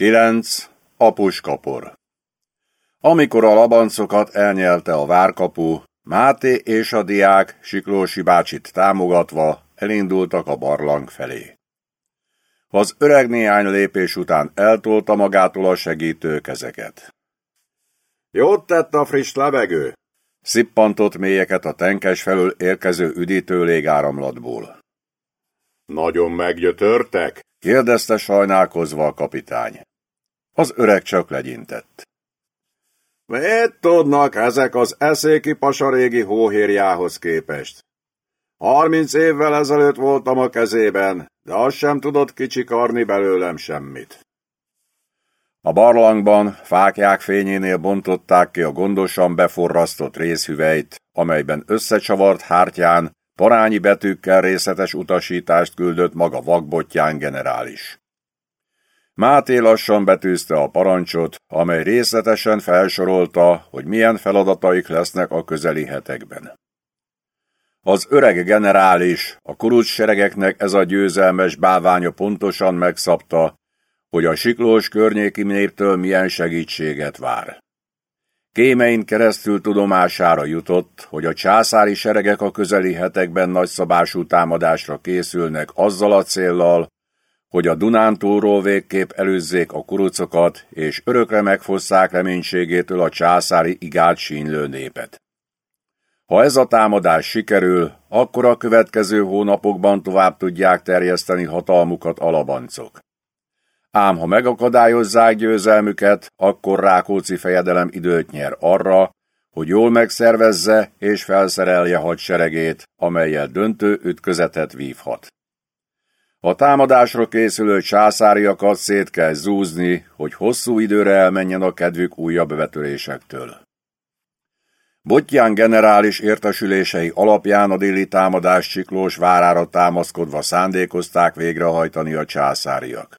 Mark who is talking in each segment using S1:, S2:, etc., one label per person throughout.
S1: 9. A puskapor Amikor a labancokat elnyelte a várkapu, Máté és a diák Siklósi bácsit támogatva elindultak a barlang felé. Az öreg néhány lépés után eltolta magától a segítő kezeket. Jót tett a friss levegő! Szippantott mélyeket a tenkes felől érkező üdítő légáramlatból. Nagyon meggyötörtek? kérdezte sajnálkozva a kapitány. Az öreg csak legyintett. Mit tudnak ezek az eszéki pasarégi hóhérjához képest? Harminc évvel ezelőtt voltam a kezében, de az sem tudott kicsikarni belőlem semmit. A barlangban fákják fényénél bontották ki a gondosan beforrasztott részhüvelyt, amelyben összecsavart hártyán parányi betűkkel részletes utasítást küldött maga vakbottyán generális. Máté lassan betűzte a parancsot, amely részletesen felsorolta, hogy milyen feladataik lesznek a közeli hetekben. Az öreg generális, a kuruc seregeknek ez a győzelmes báványa pontosan megszabta, hogy a siklós környéki néptől milyen segítséget vár. Kémein keresztül tudomására jutott, hogy a császári seregek a közeli hetekben nagyszabású támadásra készülnek azzal a céllal, hogy a Dunántúról végképp előzzék a kurucokat, és örökre megfosszák reménységétől a császári igát sínlő népet. Ha ez a támadás sikerül, akkor a következő hónapokban tovább tudják terjeszteni hatalmukat alabancok. Ám ha megakadályozzák győzelmüket, akkor Rákóczi fejedelem időt nyer arra, hogy jól megszervezze és felszerelje hadseregét, amelyel döntő ütközetet vívhat. A támadásra készülő császáriakat szét kell zúzni, hogy hosszú időre elmenjen a kedvük újabb betörésektől. Bottyán generális értesülései alapján a déli támadás Csiklós várára támaszkodva szándékozták végrehajtani a császáriak.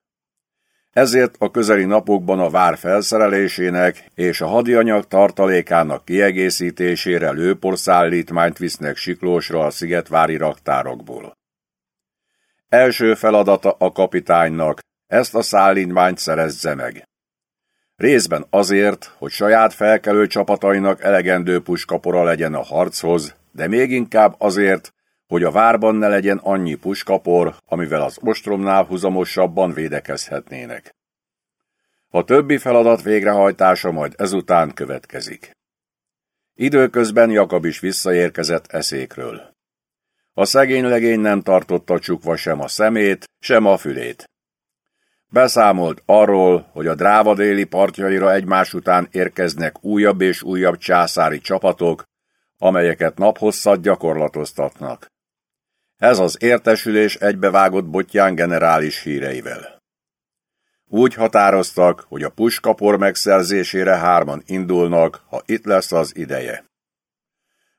S1: Ezért a közeli napokban a vár felszerelésének és a hadianyag tartalékának kiegészítésére lőporszállítmányt visznek Siklósra a szigetvári raktárokból. Első feladata a kapitánynak, ezt a szállítmányt szerezze meg. Részben azért, hogy saját felkelő csapatainak elegendő puskapora legyen a harchoz, de még inkább azért, hogy a várban ne legyen annyi puskapor, amivel az ostromnál huzamosabban védekezhetnének. A többi feladat végrehajtása majd ezután következik. Időközben Jakab is visszaérkezett eszékről. A szegény legény nem tartotta csukva sem a szemét, sem a fülét. Beszámolt arról, hogy a dráva déli partjaira egymás után érkeznek újabb és újabb császári csapatok, amelyeket naphosszat gyakorlatoztatnak. Ez az értesülés egybevágott Bottyán generális híreivel. Úgy határoztak, hogy a puskapor megszerzésére hárman indulnak, ha itt lesz az ideje.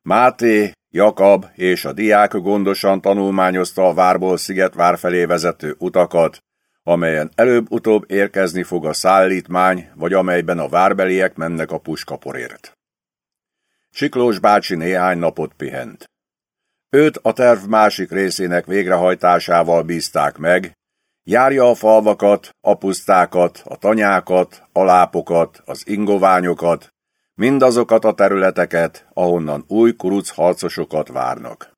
S1: Máté, Jakab és a diák gondosan tanulmányozta a várból Szigetvár felé vezető utakat, amelyen előbb-utóbb érkezni fog a szállítmány, vagy amelyben a várbeliek mennek a puskaporért. Siklós bácsi néhány napot pihent. Őt a terv másik részének végrehajtásával bízták meg, járja a falvakat, a pusztákat, a tanyákat, a lápokat, az ingoványokat, mindazokat a területeket, ahonnan új kuruc harcosokat várnak.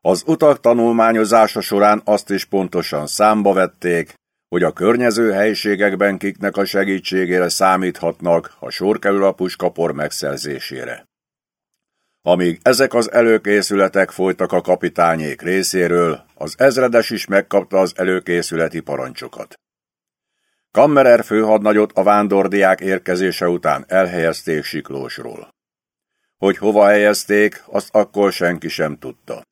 S1: Az utak tanulmányozása során azt is pontosan számba vették, hogy a környező helységekben kiknek a segítségére számíthatnak, ha sor kerül a puskapor megszerzésére. Amíg ezek az előkészületek folytak a kapitányék részéről, az ezredes is megkapta az előkészületi parancsokat. Kammerer főhadnagyot a vándordiák érkezése után elhelyezték Siklósról. Hogy hova helyezték, azt akkor senki sem tudta.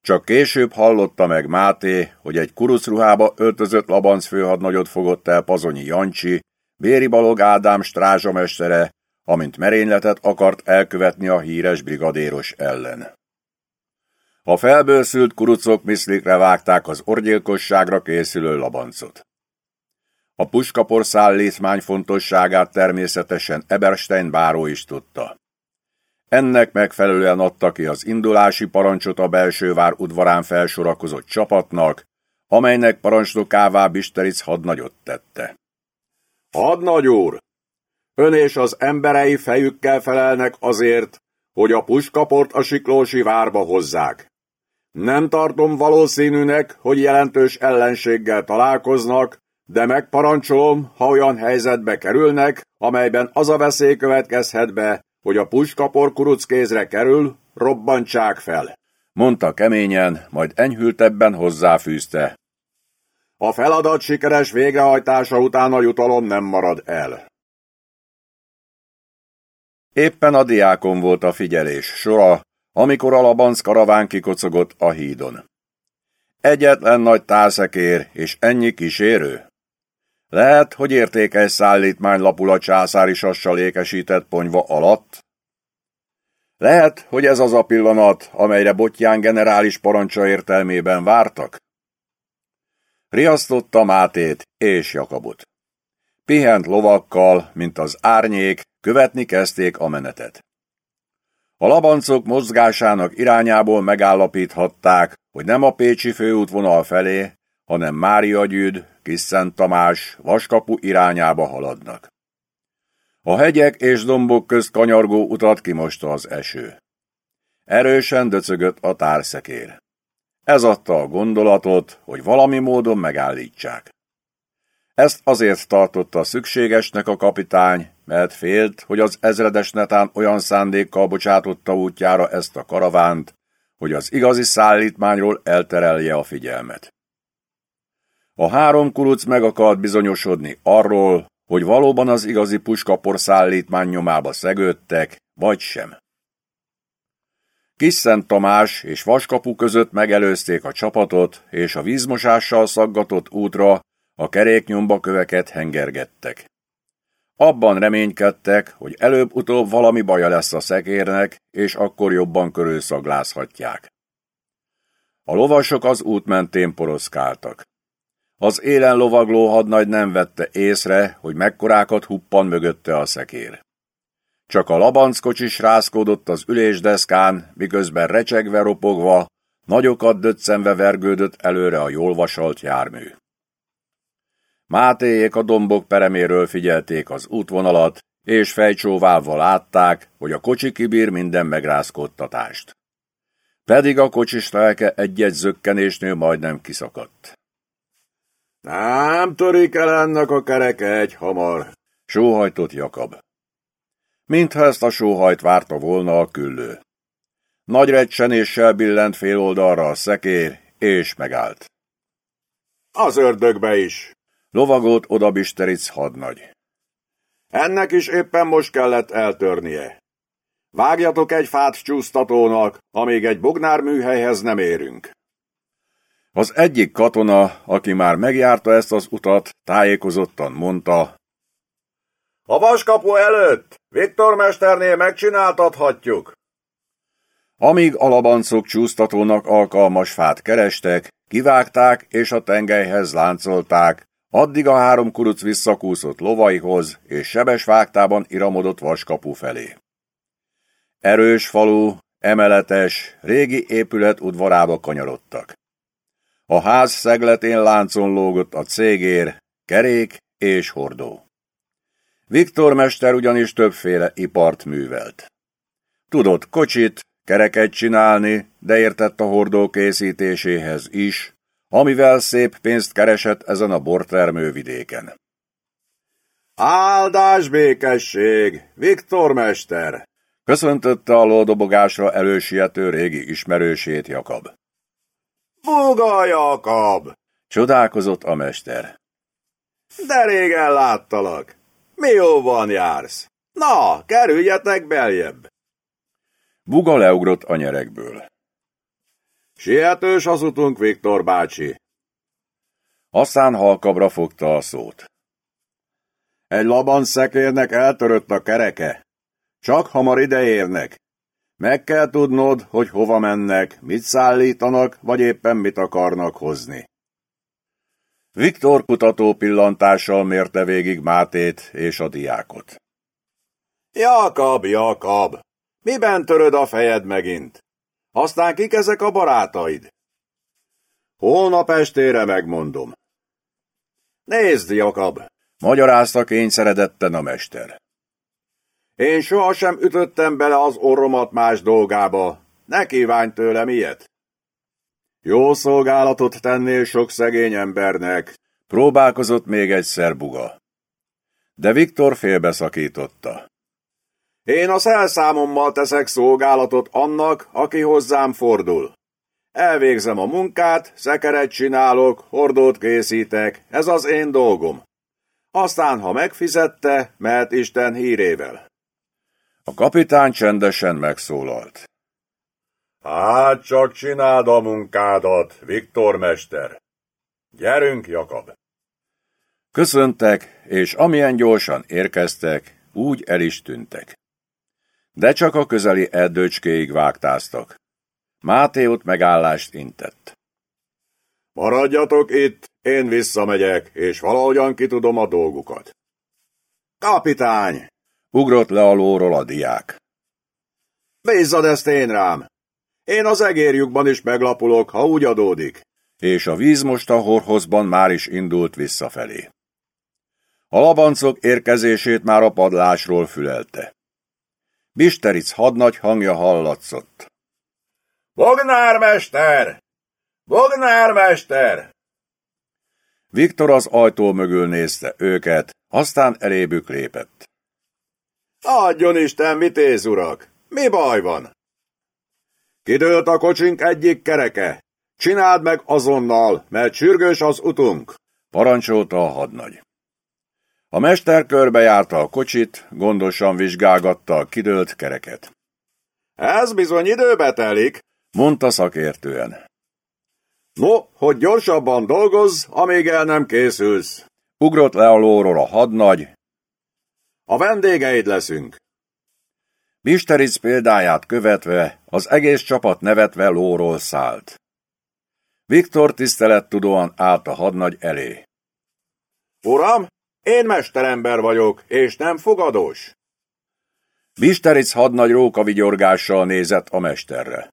S1: Csak később hallotta meg Máté, hogy egy kurucruhába öltözött labanc főhadnagyot fogott el Pazonyi Jancsi, Béri Balog Ádám strázsamestere, amint merényletet akart elkövetni a híres brigadéros ellen. A felbőszült kurucok miszlikre vágták az orgyilkosságra készülő labancot. A puskapor szállítmány fontosságát természetesen Eberstein báró is tudta. Ennek megfelelően adta ki az indulási parancsot a belső vár udvarán felsorakozott csapatnak, amelynek parancsnokává Bisteric hadnagyot tette. Hadnagy úr! Ön és az emberei fejükkel felelnek azért, hogy a puskaport a siklósi várba hozzák. Nem tartom valószínűnek, hogy jelentős ellenséggel találkoznak, de megparancsolom, ha olyan helyzetbe kerülnek, amelyben az a veszély következhet be, hogy a puskapor kuruckézre kerül, robbantsák fel. Mondta keményen, majd enyhültebben hozzáfűzte. A feladat sikeres végrehajtása után a jutalom nem marad el. Éppen a diákon volt a figyelés sora, amikor a labanc karaván kikocogott a hídon. Egyetlen nagy tálszekér és ennyi kísérő. Lehet, hogy értékes szállítmány lapul a császári sassal ékesített ponyva alatt? Lehet, hogy ez az a pillanat, amelyre Bottyán generális parancsa értelmében vártak? Riasztotta Mátét és Jakabot. Pihent lovakkal, mint az árnyék, követni kezdték a menetet. A labancok mozgásának irányából megállapíthatták, hogy nem a Pécsi főútvonal felé, hanem Mária Gyűd, Kisszent Tamás, Vaskapu irányába haladnak. A hegyek és dombok közt kanyargó utat kimosta az eső. Erősen döcögött a társzekér. Ez adta a gondolatot, hogy valami módon megállítsák. Ezt azért tartotta szükségesnek a kapitány, mert félt, hogy az ezredes netán olyan szándékkal bocsátotta útjára ezt a karavánt, hogy az igazi szállítmányról elterelje a figyelmet. A három kuruc meg akart bizonyosodni arról, hogy valóban az igazi puskapor szállítmány nyomába szegődtek, vagy sem. Kisszent Tamás és Vaskapu között megelőzték a csapatot, és a vízmosással szaggatott útra a keréknyomba köveket hengergettek. Abban reménykedtek, hogy előbb-utóbb valami baja lesz a szekérnek, és akkor jobban körülszaglázhatják. A lovasok az út mentén poroszkáltak. Az élen lovagló hadnagy nem vette észre, hogy mekkorákat huppan mögötte a szekér. Csak a labanckocsis rázkódott az ülésdeszkán, miközben recsegve ropogva, nagyokat döccenve vergődött előre a jól vasalt jármű. Mátéjék a dombok pereméről figyelték az útvonalat, és fejcsóvával látták, hogy a kocsi kibír minden megrázkódtatást. Pedig a kocsis lelke egy-egy zökkenésnél majdnem kiszakadt. Nem törik el ennek a kereke egy hamar, sóhajtott Jakab. Mintha ezt a sóhajt várta volna a küllő. Nagy recsenéssel billent fél oldalra a szekér, és megállt. Az ördögbe is, lovagolt oda Bisteric hadnagy. Ennek is éppen most kellett eltörnie. Vágjatok egy fát csúsztatónak, amíg egy bognár műhelyhez nem érünk. Az egyik katona, aki már megjárta ezt az utat, tájékozottan mondta, A vaskapu előtt, Viktor mesternél megcsináltathatjuk. Amíg alabancok csúsztatónak alkalmas fát kerestek, kivágták és a tengelyhez láncolták, addig a három kuruc visszakúszott lovaihoz, és sebes vágtában iramodott vaskapu felé. Erős falu, emeletes, régi épület udvarába kanyarodtak. A ház szegletén láncon lógott a cégér, kerék és hordó. Viktor mester ugyanis többféle ipart művelt. Tudott kocsit, kereket csinálni, de értett a hordó készítéséhez is, amivel szép pénzt keresett ezen a bortermővidéken. Áldás békesség, Viktor mester! Köszöntötte a lódobogásra elősiető régi ismerősét Jakab. Buga Jakab! Csodálkozott a mester. De régen láttalak. Mi jóban jársz? Na, kerüljetek beljebb! Buga leugrott a nyerekből. Sietős az utunk, Viktor bácsi. Aztán halkabra fogta a szót. Egy laban szekérnek eltörött a kereke. Csak hamar ideérnek. Meg kell tudnod, hogy hova mennek, mit szállítanak, vagy éppen mit akarnak hozni. Viktor kutató pillantással mérte végig Mátét és a diákot. Jakab, Jakab, miben töröd a fejed megint? Aztán kik ezek a barátaid? Holnap estére megmondom. Nézd, Jakab, magyarázta kényszeredetten a mester. Én sohasem ütöttem bele az orromat más dolgába. Ne kívánj tőlem ilyet. Jó szolgálatot tennél sok szegény embernek, próbálkozott még egyszer buga. De Viktor félbeszakította. Én a szelszámommal teszek szolgálatot annak, aki hozzám fordul. Elvégzem a munkát, szekeret csinálok, hordót készítek, ez az én dolgom. Aztán, ha megfizette, mehet Isten hírével. A kapitány csendesen megszólalt. Hát csak csináld a munkádat, Viktor mester. Gyerünk, Jakab! Köszöntek, és amilyen gyorsan érkeztek, úgy el is tűntek. De csak a közeli erdőcskéig vágtáztak. Máté ott megállást intett. Maradjatok itt, én visszamegyek, és valahogyan kitudom a dolgukat. Kapitány! Ugrott le a lóról a diák. Bízzad ezt én rám! Én az egérjukban is meglapulok, ha úgy adódik. És a víz most a horhozban már is indult visszafelé. A labancok érkezését már a padlásról fülelte. Bisteric hadnagy hangja hallatszott. Bognármester! Bognármester! Viktor az ajtó mögül nézte őket, aztán elébük lépett. Adjon Isten, vitéz urak! Mi baj van? Kidőlt a kocsink egyik kereke. Csináld meg azonnal, mert sürgős az utunk, parancsolta a hadnagy. A mester körbejárta a kocsit, gondosan vizsgálgatta a kidőlt kereket. Ez bizony időbe telik, mondta szakértően. No, hogy gyorsabban dolgozz, amíg el nem készülsz. Ugrott le a lóról a hadnagy. A vendégeid leszünk. Misteric példáját követve az egész csapat nevetve lóról szállt. Viktor tisztelettudóan állt a hadnagy elé. Uram, én mesterember vagyok, és nem fogadós. Misteric hadnagy rókavigyorgással nézett a mesterre.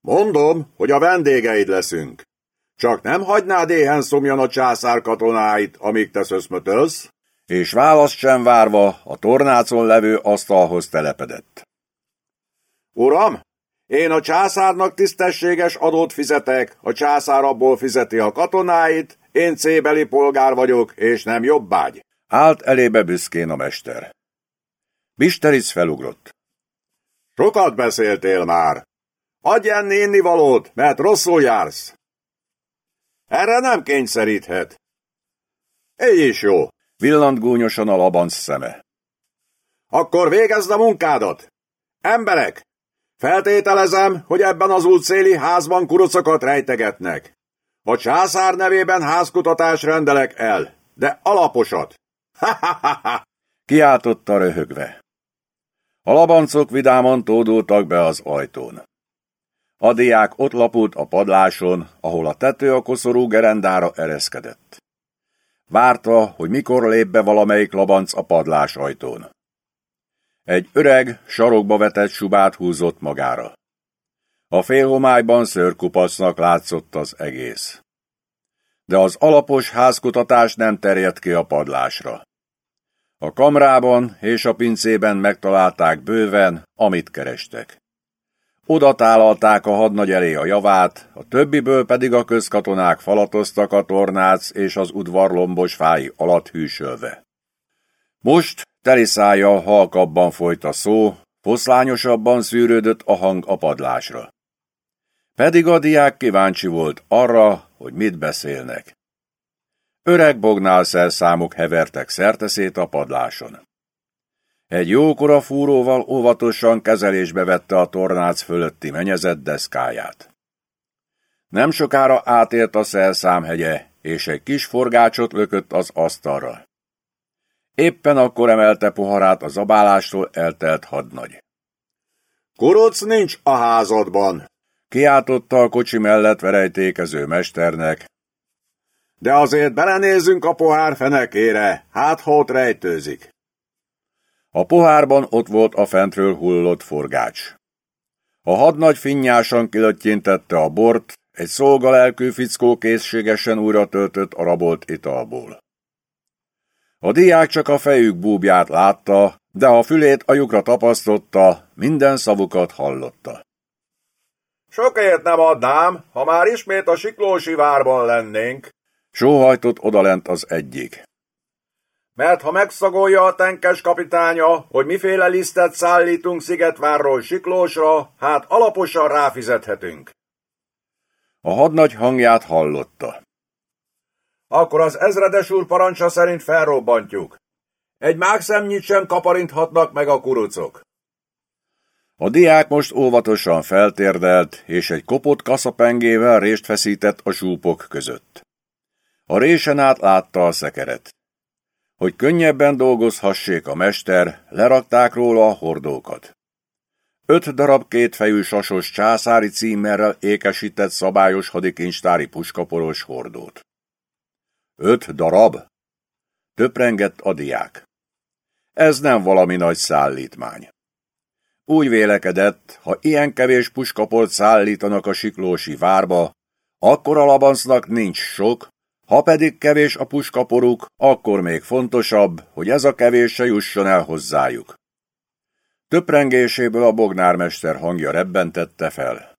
S1: Mondom, hogy a vendégeid leszünk. Csak nem hagynád éhen szomjan a császár katonáit, amíg te szöszmötölsz? És választ sem várva a tornácon levő asztalhoz telepedett. Uram, én a császárnak tisztességes adót fizetek, a császár abból fizeti a katonáit, én cébeli polgár vagyok, és nem jobbágy. Állt elébe büszkén a mester. Misteric felugrott. Sokat beszéltél már, Adj enni valót, mert rosszul jársz. Erre nem kényszeríthet. Így is jó, villant gúnyosan a labanc szeme. Akkor végezd a munkádat! Emberek! Feltételezem, hogy ebben az útszéli házban kurucokat rejtegetnek. A császár nevében házkutatás rendelek el, de alaposat. Ha-ha-ha-ha! Kiáltotta röhögve. A labancok vidáman tódultak be az ajtón. A diák ott lapult a padláson, ahol a tető a koszorú gerendára ereszkedett. Várta, hogy mikor lép be valamelyik labanc a padlás ajtón. Egy öreg, sarokba vetett subát húzott magára. A félhomályban szörkupacnak látszott az egész. De az alapos házkutatás nem terjedt ki a padlásra. A kamrában és a pincében megtalálták bőven, amit kerestek. Oda tálalták a hadnagy elé a javát, a többiből pedig a közkatonák falatoztak a tornác és az udvar lombos fái alatt hűsölve. Most teliszája halkabban folyt a szó, foszlányosabban szűrődött a hang a padlásra. Pedig a diák kíváncsi volt arra, hogy mit beszélnek. Öreg bognál szerszámok hevertek szerteszét a padláson. Egy jókora fúróval óvatosan kezelésbe vette a tornác fölötti menyezett deszkáját. Nem sokára átért a szelszámhegye, és egy kis forgácsot lökött az asztalra. Éppen akkor emelte poharát a zabálástól eltelt hadnagy. Kuruc nincs a házadban, kiáltotta a kocsi mellett verejtékező mesternek. De azért belenézzünk a pohár fenekére, hát ha ott rejtőzik. A pohárban ott volt a fentről hullott forgács. A hadnagy finnyásan kilöttyintette a bort, egy szolgalelkű fickó készségesen újra töltött a rabolt italból. A diák csak a fejük búbját látta, de a fülét a lyukra tapasztotta, minden szavukat hallotta.
S2: Sokért nem adnám, ha már ismét a Siklósi várban lennénk.
S1: Sóhajtott odalent az egyik.
S2: Mert ha megszagolja a tenkes kapitánya, hogy miféle lisztet szállítunk Szigetvárról Siklósra, hát alaposan ráfizethetünk.
S1: A hadnagy hangját hallotta.
S2: Akkor az ezredes úr parancsa szerint felrobbantjuk. Egy mágszemnyit sem kaparinthatnak meg a kurucok.
S1: A diák most óvatosan feltérdelt, és egy kopott kaszapengével rést feszített a súpok között. A résen át látta a szekeret. Hogy könnyebben dolgozhassék a mester, lerakták róla a hordókat. Öt darab kétfejű sasos császári címerrel ékesített szabályos hadikincstári puskaporos hordót. Öt darab? Töprengett a diák. Ez nem valami nagy szállítmány. Úgy vélekedett, ha ilyen kevés puskaport szállítanak a siklósi várba, akkor a labancnak nincs sok, ha pedig kevés a puskaporuk, akkor még fontosabb, hogy ez a kevés se jusson el hozzájuk. Töprengéséből a bognármester hangja rebbentette fel.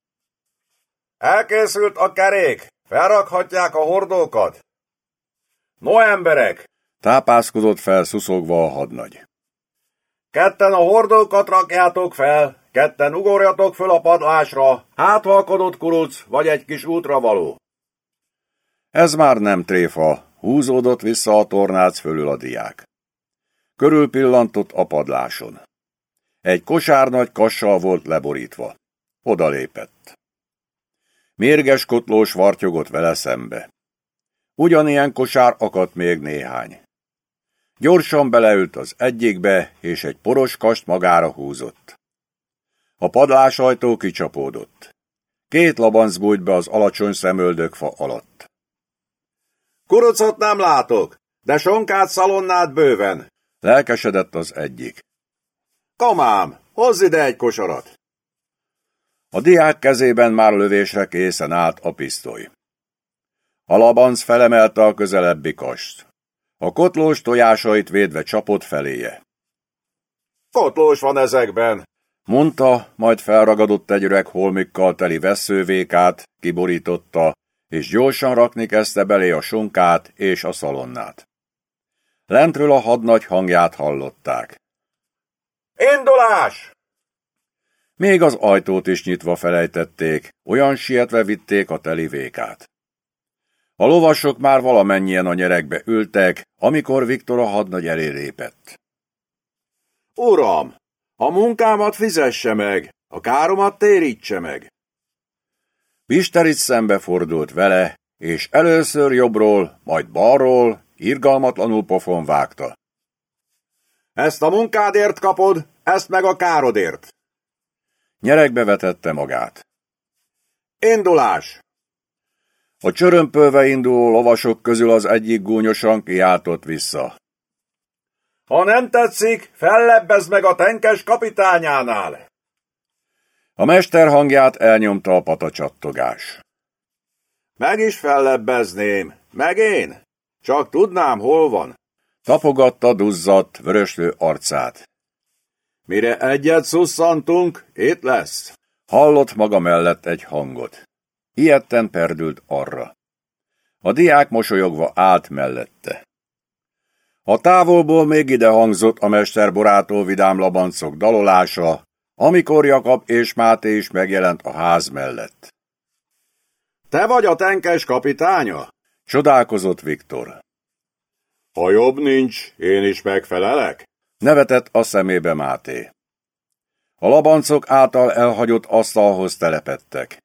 S2: Elkészült a kerék! Felrakhatják a hordókat! No emberek!
S1: Tápászkodott fel szuszogva a hadnagy.
S2: Ketten a hordókat rakjátok fel, ketten ugorjatok föl a padlásra, háthalkodott kuruc, vagy egy kis útra való.
S1: Ez már nem tréfa, húzódott vissza a tornác fölül a diák. Körül pillantott a padláson. Egy kosár nagy kassal volt leborítva. Oda lépett. Mérges kotlós vartyogott vele szembe. Ugyanilyen kosár akadt még néhány. Gyorsan beleült az egyikbe, és egy poros kast magára húzott. A padlásajtó kicsapódott. Két labanc bújt be az alacsony szemöldökfa alatt.
S2: Kurucot nem látok, de sonkát szalonnát bőven.
S1: Lelkesedett az egyik.
S2: Kamám, hozz ide egy kosarat!
S1: A diák kezében már lövésre készen állt a pisztoly. A labanc felemelte a közelebbi kast. A kotlós tojásait védve csapott feléje.
S2: Kotlós van ezekben,
S1: mondta, majd felragadott egy öreg holmikkal teli veszővékát, kiborította, és gyorsan rakni kezdte belé a sonkát és a szalonnát. Lentről a hadnagy hangját hallották.
S2: Indulás!
S1: Még az ajtót is nyitva felejtették, olyan sietve vitték a teli vékát. A lovasok már valamennyien a nyerekbe ültek, amikor Viktor a hadnagy elé lépett.
S2: Uram, a munkámat fizesse meg, a káromat térítse meg.
S1: Pisteric szembefordult vele, és először jobbról, majd balról, irgalmatlanul pofon vágta.
S2: Ezt a munkádért kapod, ezt meg a károdért.
S1: Nyerekbe vetette magát.
S2: Indulás!
S1: A csörömpölve induló lovasok közül az egyik gúnyosan kiáltott vissza.
S2: Ha nem tetszik, fellebbez meg a tenkes kapitányánál!
S1: A mester hangját elnyomta a patacsattogás.
S2: Meg is fellebbezném, meg én? Csak tudnám, hol van.
S1: Tapogatta duzzadt, vöröslő arcát.
S2: Mire egyet szusszantunk, itt lesz.
S1: Hallott maga mellett egy hangot. Ilyetten perdült arra. A diák mosolyogva állt mellette. A távolból még ide hangzott a mester borától vidám labancok dalolása, amikor Jakab és Máté is megjelent a ház mellett.
S2: Te vagy a tenkes kapitánya?
S1: Csodálkozott Viktor.
S2: Ha jobb nincs, én is megfelelek?
S1: Nevetett a szemébe Máté. A labancok által elhagyott asztalhoz telepettek.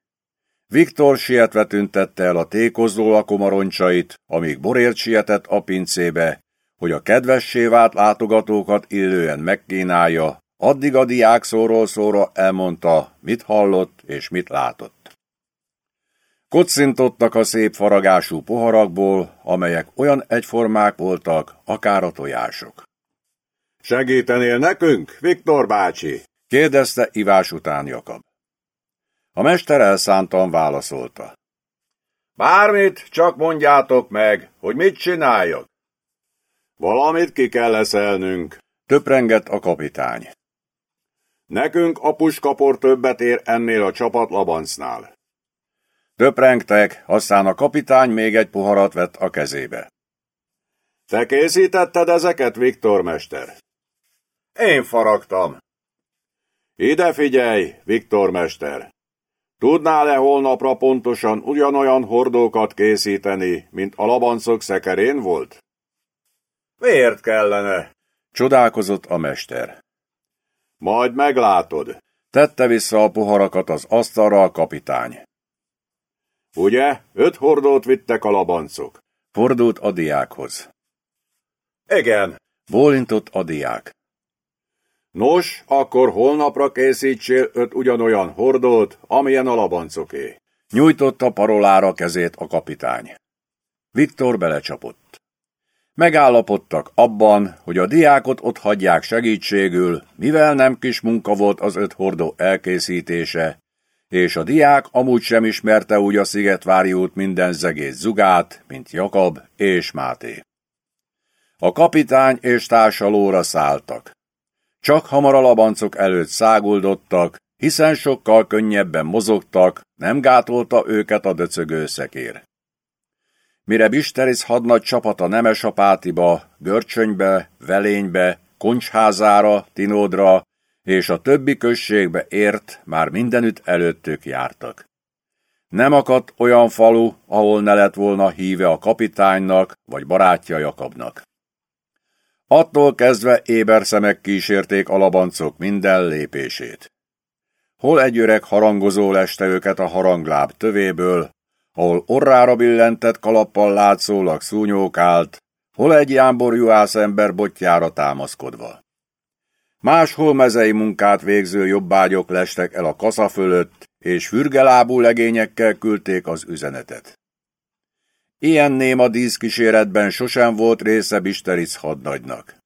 S1: Viktor sietve tüntette el a tékozó lakomaroncsait, amíg Borért sietett a pincébe, hogy a kedvessé vált látogatókat illően megkínálja, addig a diák szóról szóra elmondta, mit hallott és mit látott. Kocintottak a szép faragású poharakból, amelyek olyan egyformák voltak, akár a tojások.
S2: Segítenél nekünk, Viktor bácsi?
S1: kérdezte ivás után Jakab. A mester elszántan válaszolta.
S2: Bármit, csak mondjátok meg, hogy mit csináljak.
S1: Valamit ki kell leszelnünk, töprengett a kapitány. Nekünk a puskapor többet ér ennél a csapat labancnál. Töprengtek, aztán a kapitány még egy poharat vett a kezébe. Te készítetted ezeket, Viktor mester?
S2: Én faragtam.
S1: Ide figyelj, Viktor mester! Tudnál-e holnapra pontosan ugyanolyan hordókat készíteni, mint a labancok szekerén volt?
S2: Miért kellene?
S1: Csodálkozott a mester. Majd meglátod. Tette vissza a poharakat az asztalra a kapitány. Ugye, öt hordót vittek a labancok? Fordult a diákhoz.
S2: Igen.
S1: Bólintott a diák. Nos, akkor holnapra készítsél öt ugyanolyan hordót, amilyen a labancoké. Nyújtotta parolára kezét a kapitány. Viktor belecsapott. Megállapodtak abban, hogy a diákot ott hagyják segítségül, mivel nem kis munka volt az öt hordó elkészítése, és a diák amúgy sem ismerte úgy a Szigetvári út minden zegét zugát, mint Jakab és Máté. A kapitány és társalóra szálltak. Csak hamar a labancok előtt száguldottak, hiszen sokkal könnyebben mozogtak, nem gátolta őket a döcögő szekér. Mire Bisteris hadnagy csapata Nemesapátiba, Görcsönybe, Velénybe, Koncsházára, Tinódra és a többi községbe ért, már mindenütt előttük jártak. Nem akadt olyan falu, ahol ne lett volna híve a kapitánynak vagy barátja Jakabnak. Attól kezdve éber szemek kísérték a labancok minden lépését. Hol egy öreg harangozó leste őket a harangláb tövéből, ahol orrára billentett kalappal látszólag szúnyókált, hol egy jámborjú ember botjára támaszkodva. Máshol mezei munkát végző jobbágyok lestek el a kasza fölött, és fürgelábú legényekkel küldték az üzenetet. Ilyen néma díszkíséretben sosem volt része Bisteric hadnagynak.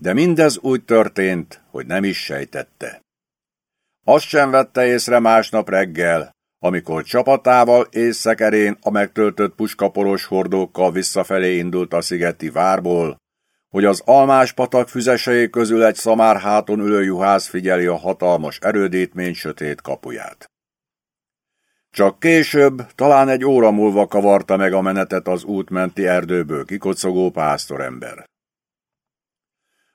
S1: De mindez úgy történt, hogy nem is sejtette. Azt sem vette észre másnap reggel, amikor csapatával és szekerén a megtöltött puskaporos hordókkal visszafelé indult a szigeti várból, hogy az almás patak füzesei közül egy szamár háton ülő juhász figyeli a hatalmas erődítmény sötét kapuját. Csak később, talán egy óra múlva kavarta meg a menetet az útmenti erdőből kikocogó pásztorember.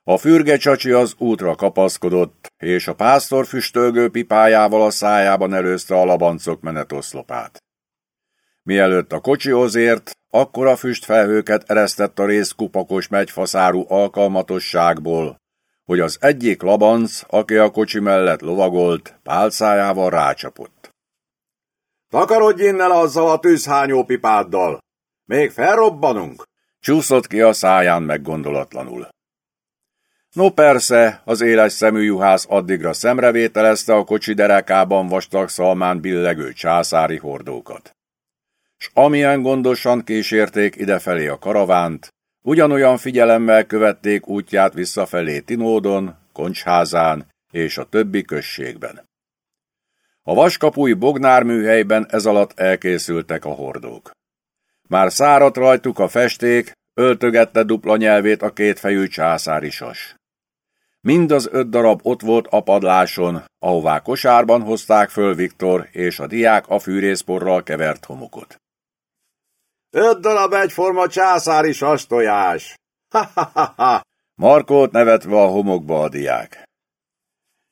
S1: A fürge csacsi az útra kapaszkodott, és a pásztor füstölgő pipájával a szájában előzte a labancok menetoszlopát. Mielőtt a kocsihoz ért, akkor a füstfelhőket eresztett a rész kupakos megyfaszárú alkalmatosságból, hogy az egyik labanc, aki a kocsi mellett lovagolt, pálcájával rácsapott. Takarodj innen azzal a tűzhányó pipáddal! Még felrobbanunk! Csúszott ki a száján meggondolatlanul. No persze, az éles szemű juhász addigra szemrevételezte a kocsi derekában vastag szalmán billegő császári hordókat. S amilyen gondosan kísérték idefelé a karavánt, ugyanolyan figyelemmel követték útját visszafelé Tinódon, Koncsházán és a többi községben. A vaskapui Bognár műhelyben ez alatt elkészültek a hordók. Már száradt rajtuk a festék, öltögette dupla nyelvét a kétfejű császári sas. Mind az öt darab ott volt a padláson, ahová kosárban hozták föl Viktor és a diák a fűrészporral kevert homokot. Öt darab egyforma császári sastojás! Ha-ha-ha-ha! Markolt nevetve a homokba a diák.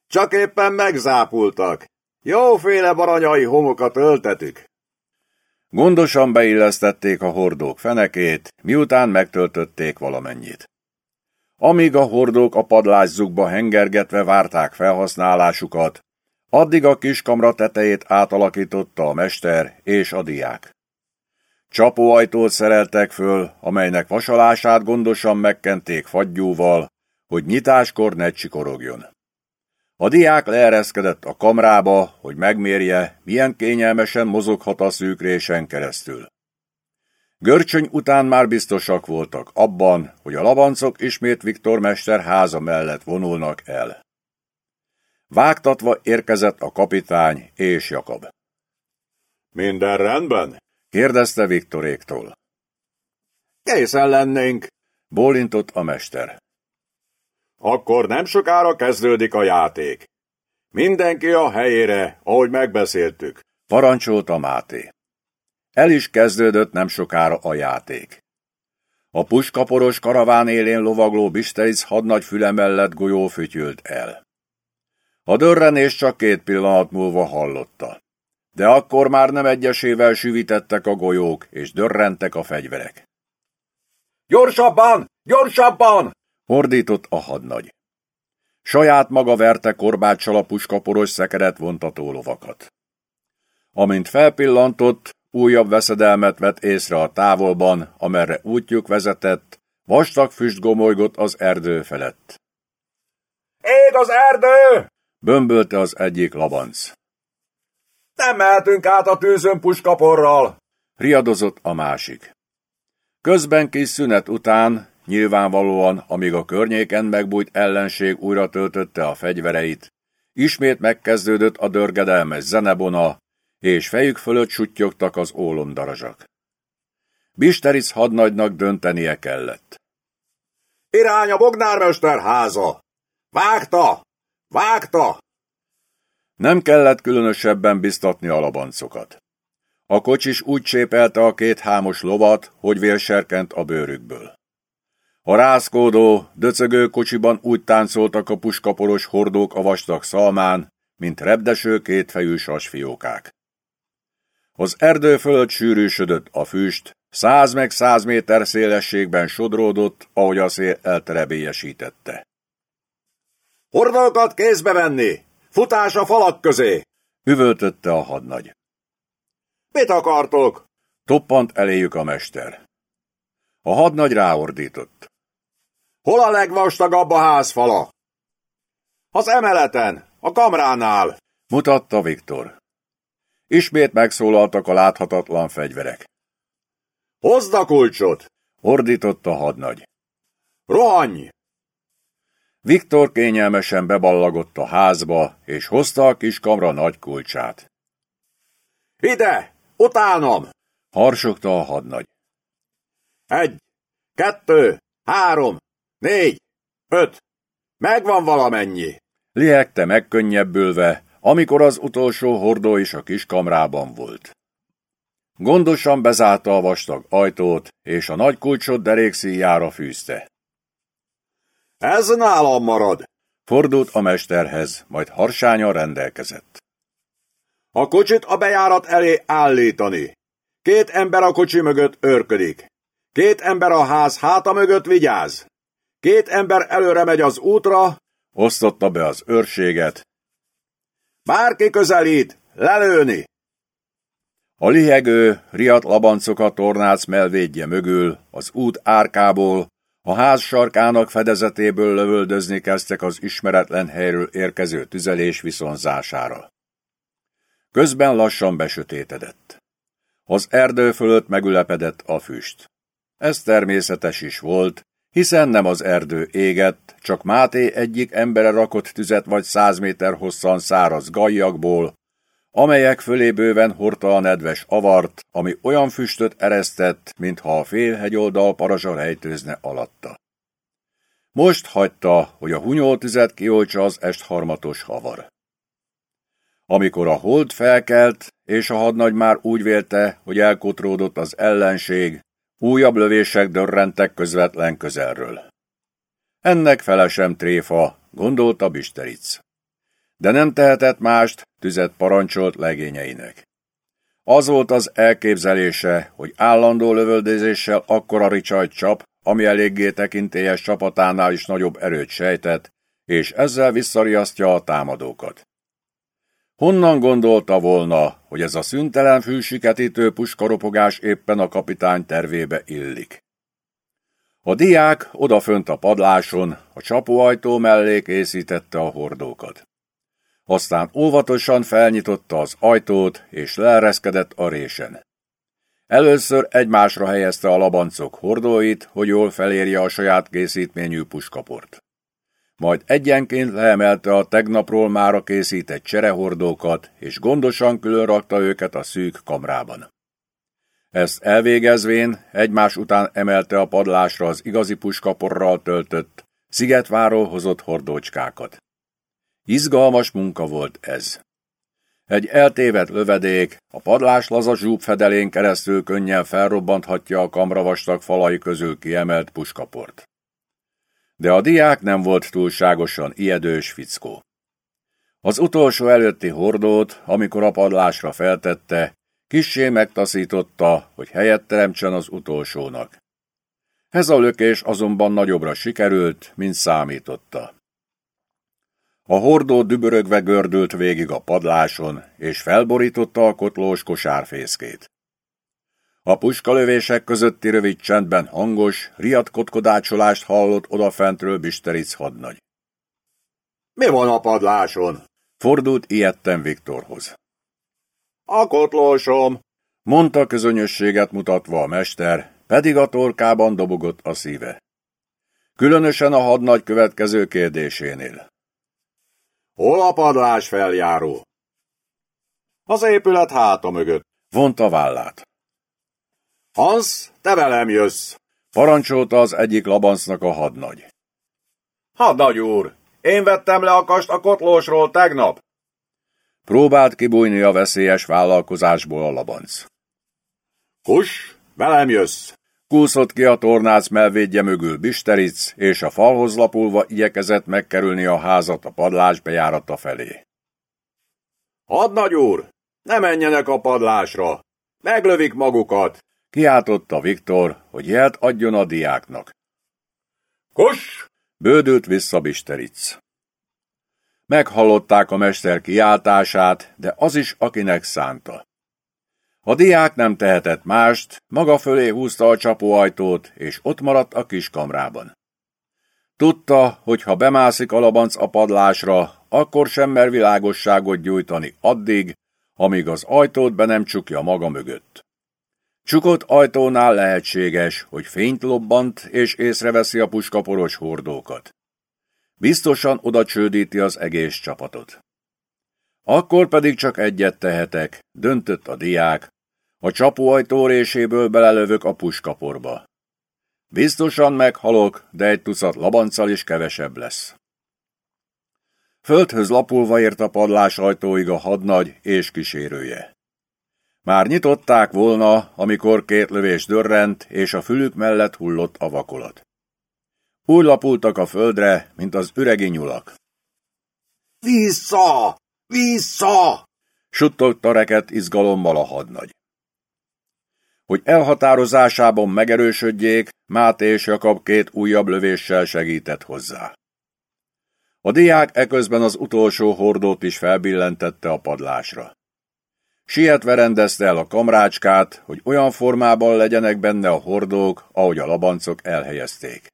S1: Csak éppen megzápultak. Jóféle baranyai homokat öltetük. Gondosan beillesztették a hordók fenekét, miután megtöltötték valamennyit. Amíg a hordók a padlászukba hengergetve várták felhasználásukat, addig a kiskamra tetejét átalakította a mester és a diák. Csapóajtót szereltek föl, amelynek vasalását gondosan megkenték fagyúval, hogy nyitáskor ne csikorogjon. A diák leereszkedett a kamrába, hogy megmérje, milyen kényelmesen mozoghat a szűkrésen keresztül. Görcsöny után már biztosak voltak abban, hogy a labancok ismét Viktor mester háza mellett vonulnak el. Vágtatva érkezett a kapitány és Jakab. Minden rendben? kérdezte Viktoréktól.
S2: Készen lennénk,
S1: bólintott a mester.
S2: Akkor nem sokára kezdődik a játék. Mindenki a helyére, ahogy megbeszéltük.
S1: Parancsolta Máté. El is kezdődött nem sokára a játék. A puskaporos karaván élén lovagló Bisteric hadnagy füle mellett golyó fütyült el. A dörrenés csak két pillanat múlva hallotta. De akkor már nem egyesével süvítettek a golyók, és dörrentek a fegyverek.
S2: Gyorsabban! Gyorsabban!
S1: Hordított a hadnagy. Saját maga verte korbáccsal a puskaporos szekeret vontató lovakat. Amint felpillantott, újabb veszedelmet vett észre a távolban, amerre útjuk vezetett, vastag füst gomolygott az erdő felett.
S2: Ég az erdő!
S1: Bömbölte az egyik labanc.
S2: Nem mehetünk át a tűzön puskaporral!
S1: Riadozott a másik. Közben kis szünet után, nyilvánvalóan, amíg a környéken megbújt ellenség újra töltötte a fegyvereit, ismét megkezdődött a dörgedelmes zenebona, és fejük fölött sutyogtak az ólomdarazsak. Bisteric hadnagynak döntenie kellett.
S2: Irány a Bognármester háza! Vágta! Vágta!
S1: Nem kellett különösebben biztatni a labancokat. A kocsis úgy csépelte a két hámos lovat, hogy vérserkent a bőrükből. A rázkódó, döcögő kocsiban úgy táncoltak a puskaporos hordók a vastag szalmán, mint repdeső kétfejű sasfiókák. Az erdő fölött sűrűsödött a füst, száz meg száz méter szélességben sodródott, ahogy a szél elterebélyesítette.
S2: Hordókat kézbe venni! Futás a falak közé!
S1: Üvöltötte a hadnagy.
S2: Mit akartok?
S1: Toppant eléjük a mester. A hadnagy ráordított.
S2: Hol a legvastagabb a házfala? Az emeleten, a kamránál,
S1: mutatta Viktor. Ismét megszólaltak a láthatatlan fegyverek.
S2: Hozd a kulcsot!
S1: ordított a hadnagy.
S2: Rohanj!
S1: Viktor kényelmesen beballagott a házba, és hozta a kis kamra nagy kulcsát.
S2: Ide! Utánam!
S1: harsogta a hadnagy.
S2: Egy, kettő, három, négy, öt. Megvan valamennyi.
S1: Liegte megkönnyebbülve, amikor az utolsó hordó is a kis kamrában volt. Gondosan bezárta a vastag ajtót, és a nagy kulcsot derékszíjára fűzte.
S2: Ez nálam marad,
S1: fordult a mesterhez, majd harsányan rendelkezett.
S2: A kocsit a bejárat elé állítani. Két ember a kocsi mögött őrködik. Két ember a ház háta mögött vigyáz. Két ember előre megy az útra,
S1: osztotta be az őrséget.
S2: Bárki közelít, lelőni!
S1: A lihegő, riadt labancokat tornác melvédje mögül, az út árkából, a ház sarkának fedezetéből lövöldözni kezdtek az ismeretlen helyről érkező tüzelés viszonzására. Közben lassan besötétedett. Az erdő fölött megülepedett a füst. Ez természetes is volt, hiszen nem az erdő égett, csak Máté egyik embere rakott tüzet vagy száz méter hosszan száraz gajjakból, amelyek fölé bőven hordta a nedves avart, ami olyan füstöt eresztett, mintha a fél hegyoldal parazsa rejtőzne alatta. Most hagyta, hogy a hunyótüzet kioltsa az estharmatos havar. Amikor a hold felkelt, és a hadnagy már úgy vélte, hogy elkotródott az ellenség, újabb lövések dörrentek közvetlen közelről. Ennek fele sem tréfa, gondolta Bisteric. De nem tehetett mást, tüzet parancsolt legényeinek. Az volt az elképzelése, hogy állandó lövöldözéssel akkora ricsajt csap, ami eléggé tekintélyes csapatánál is nagyobb erőt sejtett, és ezzel visszariasztja a támadókat. Honnan gondolta volna, hogy ez a szüntelen fűsiketítő puskaropogás éppen a kapitány tervébe illik? A diák odafönt a padláson, a csapóajtó mellé készítette a hordókat. Aztán óvatosan felnyitotta az ajtót, és leereszkedett a résen. Először egymásra helyezte a labancok hordóit, hogy jól felérje a saját készítményű puskaport. Majd egyenként leemelte a tegnapról mára készített cserehordókat, és gondosan külön rakta őket a szűk kamrában. Ezt elvégezvén egymás után emelte a padlásra az igazi puskaporral töltött, szigetváról hozott hordócskákat. Izgalmas munka volt ez. Egy eltévedt lövedék a padlás laza zsúb fedelén keresztül könnyen felrobbanthatja a kamravastag falai közül kiemelt puskaport. De a diák nem volt túlságosan ijedős fickó. Az utolsó előtti hordót, amikor a padlásra feltette, kissé megtaszította, hogy helyet teremtsen az utolsónak. Ez a lökés azonban nagyobbra sikerült, mint számította. A hordó dübörögve gördült végig a padláson, és felborította a kotlós kosárfészkét. A puskalövések közötti rövid csendben hangos, riadt kotkodácsolást hallott odafentről Bisteric hadnagy.
S2: Mi van a padláson?
S1: Fordult ilyetten Viktorhoz.
S2: A kotlósom,
S1: mondta közönösséget mutatva a mester, pedig a torkában dobogott a szíve. Különösen a hadnagy következő kérdésénél.
S2: Hol a padlás feljáró? Az épület háta mögött.
S1: Vonta vállát.
S2: Hans, te velem jössz!
S1: Parancsolta az egyik labancnak a hadnagy.
S2: Hadnagy úr, én vettem le a kast a kotlósról tegnap.
S1: Próbált kibújni a veszélyes vállalkozásból a labanc.
S2: Kus, velem jössz!
S1: Kúszott ki a tornác melvédje mögül Bisteric, és a falhoz lapulva igyekezett megkerülni a házat a padlás bejárata felé.
S2: Hadnagy úr, ne menjenek a padlásra! Meglövik magukat!
S1: Kiáltotta Viktor, hogy jelt adjon a diáknak.
S2: Kos!
S1: Bődült vissza Bisteric. Meghallották a mester kiáltását, de az is, akinek szánta. A diák nem tehetett mást, maga fölé húzta a csapóajtót, és ott maradt a kis kamrában. Tudta, hogy ha bemászik a labanc a padlásra, akkor sem mer világosságot gyújtani addig, amíg az ajtót be nem csukja maga mögött. Csukott ajtónál lehetséges, hogy fényt lobbant és észreveszi a puskaporos hordókat. Biztosan oda csődíti az egész csapatot. Akkor pedig csak egyet tehetek, döntött a diák, a csapóajtó réséből belelövök a puskaporba. Biztosan meghalok, de egy tucat labanccal is kevesebb lesz. Földhöz lapulva ért a padlás ajtóig a hadnagy és kísérője. Már nyitották volna, amikor két lövés dörrent, és a fülük mellett hullott a vakolat. Úgy lapultak a földre, mint az üregi nyulak.
S2: Vissza! Vissza!
S1: Suttogta reket izgalommal a hadnagy. Hogy elhatározásában megerősödjék, Máté és Jakab két újabb lövéssel segített hozzá. A diák eközben az utolsó hordót is felbillentette a padlásra. Sietve rendezte el a kamrácskát, hogy olyan formában legyenek benne a hordók, ahogy a labancok elhelyezték.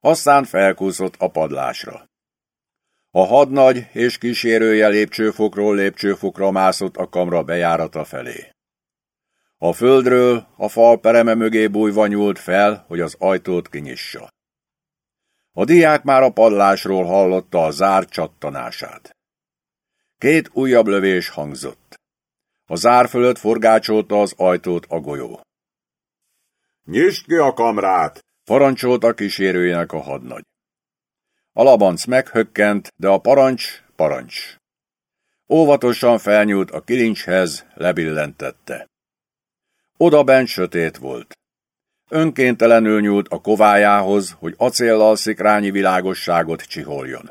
S1: Aztán felkúszott a padlásra. A hadnagy és kísérője lépcsőfokról lépcsőfokra mászott a kamra bejárata felé. A földről a fal pereme mögé bújva nyúlt fel, hogy az ajtót kinyissa. A diák már a padlásról hallotta a zár csattanását. Két újabb lövés hangzott. A zár fölött forgácsolta az ajtót a golyó.
S2: Nyisd ki a kamrát!
S1: Parancsolta kísérőjének a hadnagy. A labanc meghökkent, de a parancs parancs. Óvatosan felnyúlt a kilincshez, lebillentette. Oda bent sötét volt. Önkéntelenül nyúlt a kovájához, hogy acéllal szikrányi világosságot csiholjon.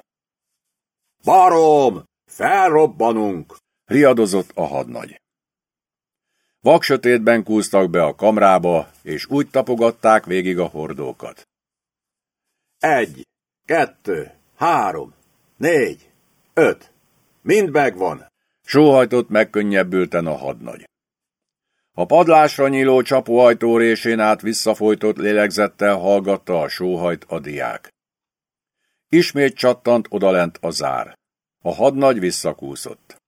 S2: Barom! Felrobbanunk!
S1: riadozott a hadnagy. Vaksötétben kúztak be a kamrába, és úgy tapogatták végig a hordókat.
S2: Egy, kettő, három, négy, öt. Mind megvan.
S1: Sóhajtott megkönnyebbülten a hadnagy. A padlásra nyíló csapóajtó résén át visszafolytott lélegzettel hallgatta a sóhajt a diák. Ismét csattant odalent a zár. A hadnagy visszakúszott.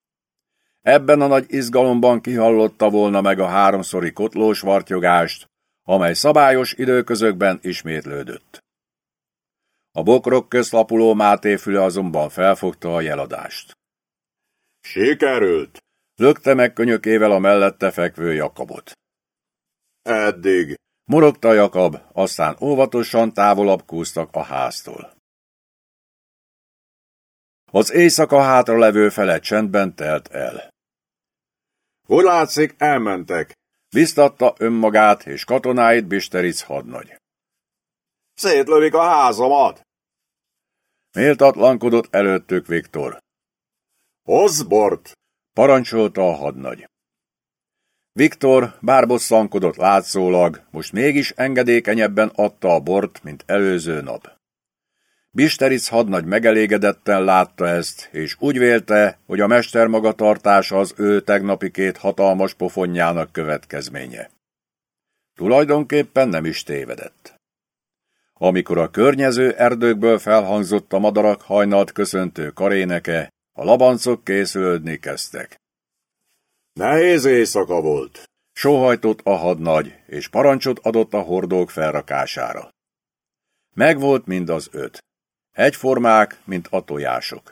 S1: Ebben a nagy izgalomban kihallotta volna meg a háromszori kotlós vartyogást, amely szabályos időközökben ismétlődött. A bokrok közlapuló Máté füle azonban felfogta a jeladást.
S2: Sikerült!
S1: Lökte meg könyökével a mellette fekvő Jakabot.
S2: Eddig.
S1: Morogta Jakab, aztán óvatosan távolabb kúztak a háztól. Az éjszaka hátra levő fele csendben telt el.
S2: Úgy látszik, elmentek.
S1: Biztatta önmagát és katonáit Bisteric hadnagy.
S2: Szétlövik a házamat!
S1: Méltatlankodott előttük Viktor.
S2: Hozz bort!
S1: Parancsolta a hadnagy. Viktor, bár bosszankodott látszólag, most mégis engedékenyebben adta a bort, mint előző nap. Bisteric hadnagy megelégedetten látta ezt, és úgy vélte, hogy a mester magatartása az ő tegnapi két hatalmas pofonjának következménye. Tulajdonképpen nem is tévedett. Amikor a környező erdőkből felhangzott a madarak hajnalt köszöntő karéneke, a labancok készülődni kezdtek.
S2: Nehéz éjszaka volt.
S1: Sóhajtott a hadnagy, és parancsot adott a hordók felrakására. Megvolt mind az öt. Egyformák, mint a tojások.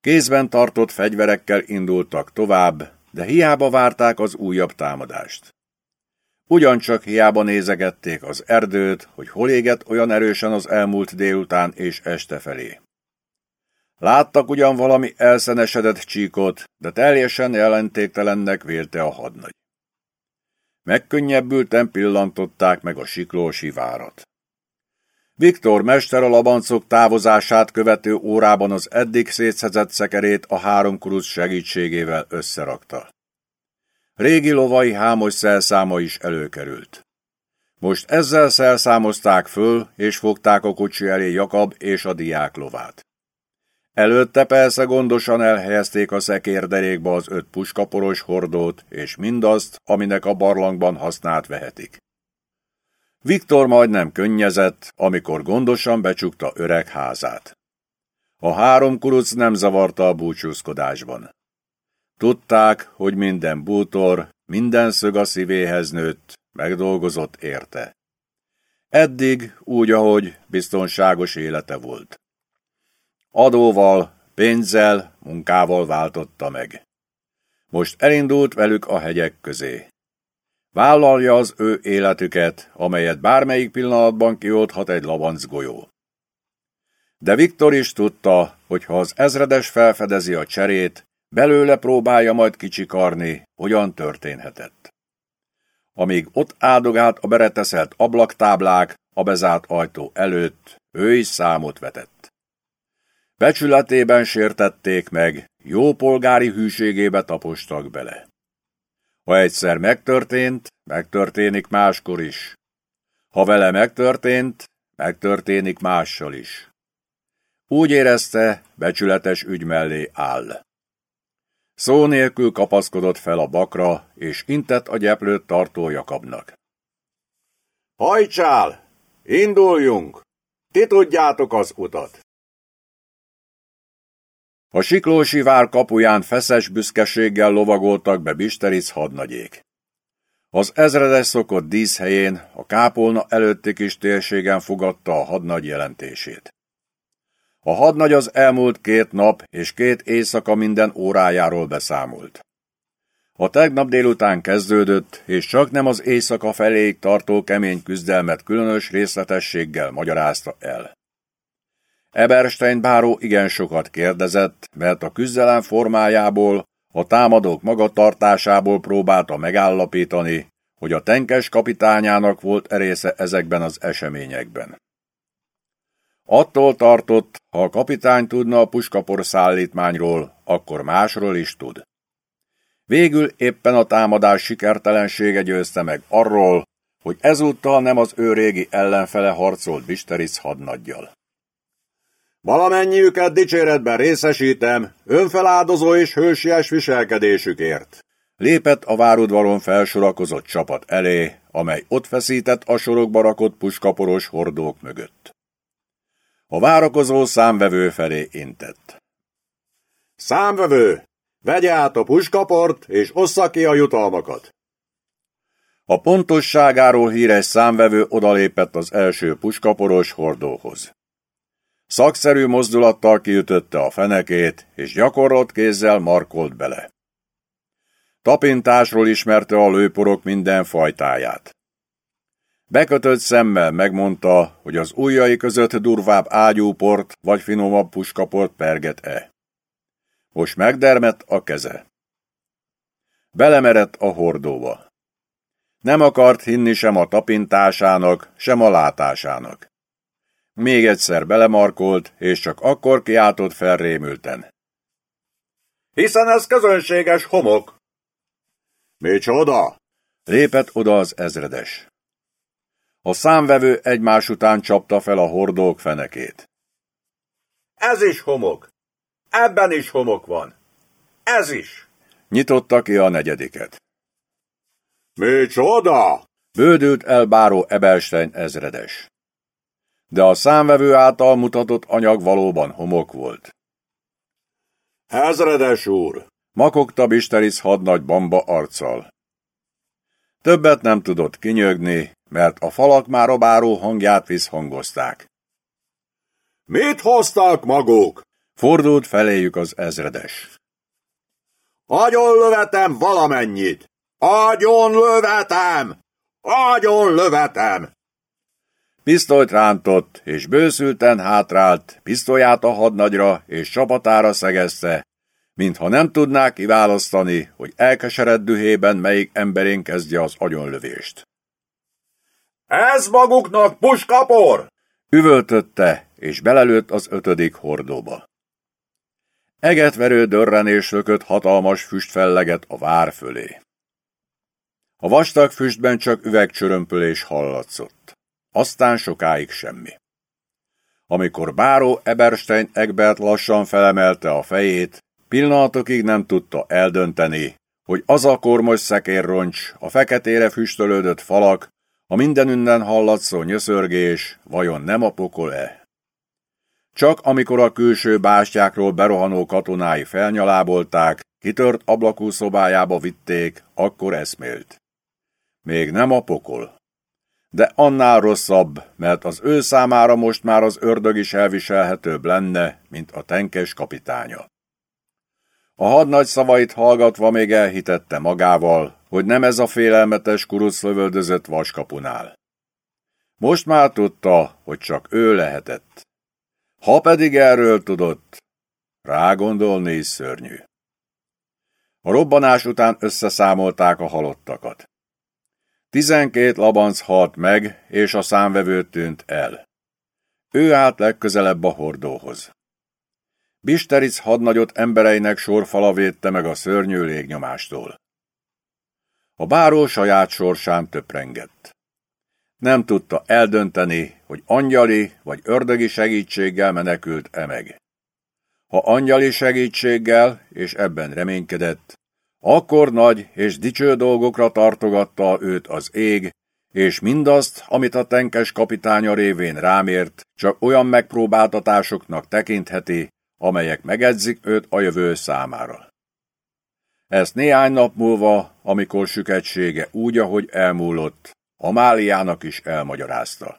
S1: Kézben tartott fegyverekkel indultak tovább, de hiába várták az újabb támadást. Ugyancsak hiába nézegették az erdőt, hogy hol égett olyan erősen az elmúlt délután és este felé. Láttak ugyan valami elszenesedett csíkot, de teljesen jelentéktelennek vélte a hadnagy. Megkönnyebbülten pillantották meg a siklósi várat. Viktor mester a labancok távozását követő órában az eddig szétszedett szekerét a három kuruc segítségével összerakta. Régi lovai hámos szelszáma is előkerült. Most ezzel szelszámozták föl, és fogták a kocsi elé Jakab és a diák lovát. Előtte persze gondosan elhelyezték a szekérderékbe az öt puskaporos hordót, és mindazt, aminek a barlangban használt vehetik. Viktor majdnem könnyezett, amikor gondosan becsukta öreg házát. A három kuruc nem zavarta a búcsúzkodásban. Tudták, hogy minden bútor, minden szög a szívéhez nőtt, megdolgozott érte. Eddig úgy, ahogy biztonságos élete volt. Adóval, pénzzel, munkával váltotta meg. Most elindult velük a hegyek közé. Vállalja az ő életüket, amelyet bármelyik pillanatban kioldhat egy labanc golyó. De Viktor is tudta, hogy ha az ezredes felfedezi a cserét, belőle próbálja majd kicsikarni, hogyan történhetett. Amíg ott áldogált a bereteszelt ablaktáblák a bezárt ajtó előtt, ő is számot vetett. Becsületében sértették meg, jó polgári hűségébe tapostak bele. Ha egyszer megtörtént, megtörténik máskor is. Ha vele megtörtént, megtörténik mással is. Úgy érezte, becsületes ügy mellé áll. Szó nélkül kapaszkodott fel a bakra, és intett a gyeplőt tartó Jakabnak.
S2: Hajtsál! Induljunk! Ti tudjátok az utat!
S1: A Siklósi vár kapuján feszes büszkeséggel lovagoltak be Bisteric hadnagyék. Az ezredes szokott díszhelyén, a kápolna előtti kis térségen fogadta a hadnagy jelentését. A hadnagy az elmúlt két nap és két éjszaka minden órájáról beszámolt. A tegnap délután kezdődött, és csak nem az éjszaka feléig tartó kemény küzdelmet különös részletességgel magyarázta el. Eberstein báró igen sokat kérdezett, mert a küzdelem formájából, a támadók magatartásából próbálta megállapítani, hogy a tenkes kapitányának volt erésze ezekben az eseményekben. Attól tartott, ha a kapitány tudna a puskapor szállítmányról, akkor másról is tud. Végül éppen a támadás sikertelensége győzte meg arról, hogy ezúttal nem az ő régi ellenfele harcolt Bisteris hadnaggyal.
S2: Valamennyiüket dicséretben részesítem, önfeláldozó és hősies viselkedésükért.
S1: Lépett a várudvaron felsorakozott csapat elé, amely ott feszített a sorokba rakott puskaporos hordók mögött. A várakozó számvevő felé intett.
S2: Számvevő, vegye át a puskaport, és ossza ki a jutalmakat.
S1: A pontosságáról híres számvevő odalépett az első puskaporos hordóhoz. Szakszerű mozdulattal kiütötte a fenekét, és gyakorlott kézzel markolt bele. Tapintásról ismerte a lőporok minden fajtáját. Bekötött szemmel megmondta, hogy az ujjai között durvább ágyúport vagy finomabb puskaport perget-e. Most megdermett a keze. Belemerett a hordóba. Nem akart hinni sem a tapintásának, sem a látásának. Még egyszer belemarkolt, és csak akkor kiáltott felrémülten.
S2: Hiszen ez közönséges homok. Micsoda?
S1: Lépett oda az ezredes. A számvevő egymás után csapta fel a hordók fenekét.
S2: Ez is homok. Ebben is homok van. Ez is.
S1: Nyitotta ki a negyediket.
S2: Micsoda?
S1: Bődült el báró Ebelstein ezredes. De a számvevő által mutatott anyag valóban homok volt.
S2: Ezredes úr!
S1: Makogta Bisteris hadnagy bamba arccal. Többet nem tudott kinyögni, mert a falak már a báró hangját visszhangozták.
S2: Mit hoztak maguk?
S1: Fordult feléjük az ezredes.
S2: Agyon lövetem valamennyit! Agyon lövetem! Agyon lövetem!
S1: Pisztolyt rántott, és bőszülten hátrált, pisztolyát a hadnagyra és csapatára szegezte, mintha nem tudná kiválasztani, hogy elkesered dühében melyik emberén kezdje az agyonlövést.
S2: Ez maguknak puskapor!
S1: Üvöltötte, és belelőtt az ötödik hordóba. Egetverő dörrenés lökött hatalmas füstfelleget a vár fölé. A vastag füstben csak üvegcsörömpölés hallatszott. Aztán sokáig semmi. Amikor báró Eberstein Egbert lassan felemelte a fejét, pillanatokig nem tudta eldönteni, hogy az a kormos szekérroncs, a feketére füstölődött falak, a mindenünnen hallatszó nyöszörgés, vajon nem a pokol-e? Csak amikor a külső bástyákról berohanó katonái felnyalábolták, kitört ablakú szobájába vitték, akkor eszmélt. Még nem a pokol. De annál rosszabb, mert az ő számára most már az ördög is elviselhetőbb lenne, mint a tenkes kapitánya. A hadnagy szavait hallgatva még elhitette magával, hogy nem ez a félelmetes kuruc lövöldözött vaskapunál. Most már tudta, hogy csak ő lehetett. Ha pedig erről tudott, rágondolni is szörnyű. A robbanás után összeszámolták a halottakat. Tizenkét labanc halt meg, és a számvevő tűnt el. Ő állt legközelebb a hordóhoz. Bisteric hadnagyot embereinek sorfala védte meg a szörnyű légnyomástól. A báró saját sorsán töprengett. Nem tudta eldönteni, hogy angyali vagy ördögi segítséggel menekült-e meg. Ha angyali segítséggel, és ebben reménykedett, akkor nagy és dicső dolgokra tartogatta őt az ég, és mindazt, amit a tenkes kapitánya révén rámért, csak olyan megpróbáltatásoknak tekintheti, amelyek megedzik őt a jövő számára. Ezt néhány nap múlva, amikor süketsége úgy, ahogy elmúlott, Amáliának is elmagyarázta.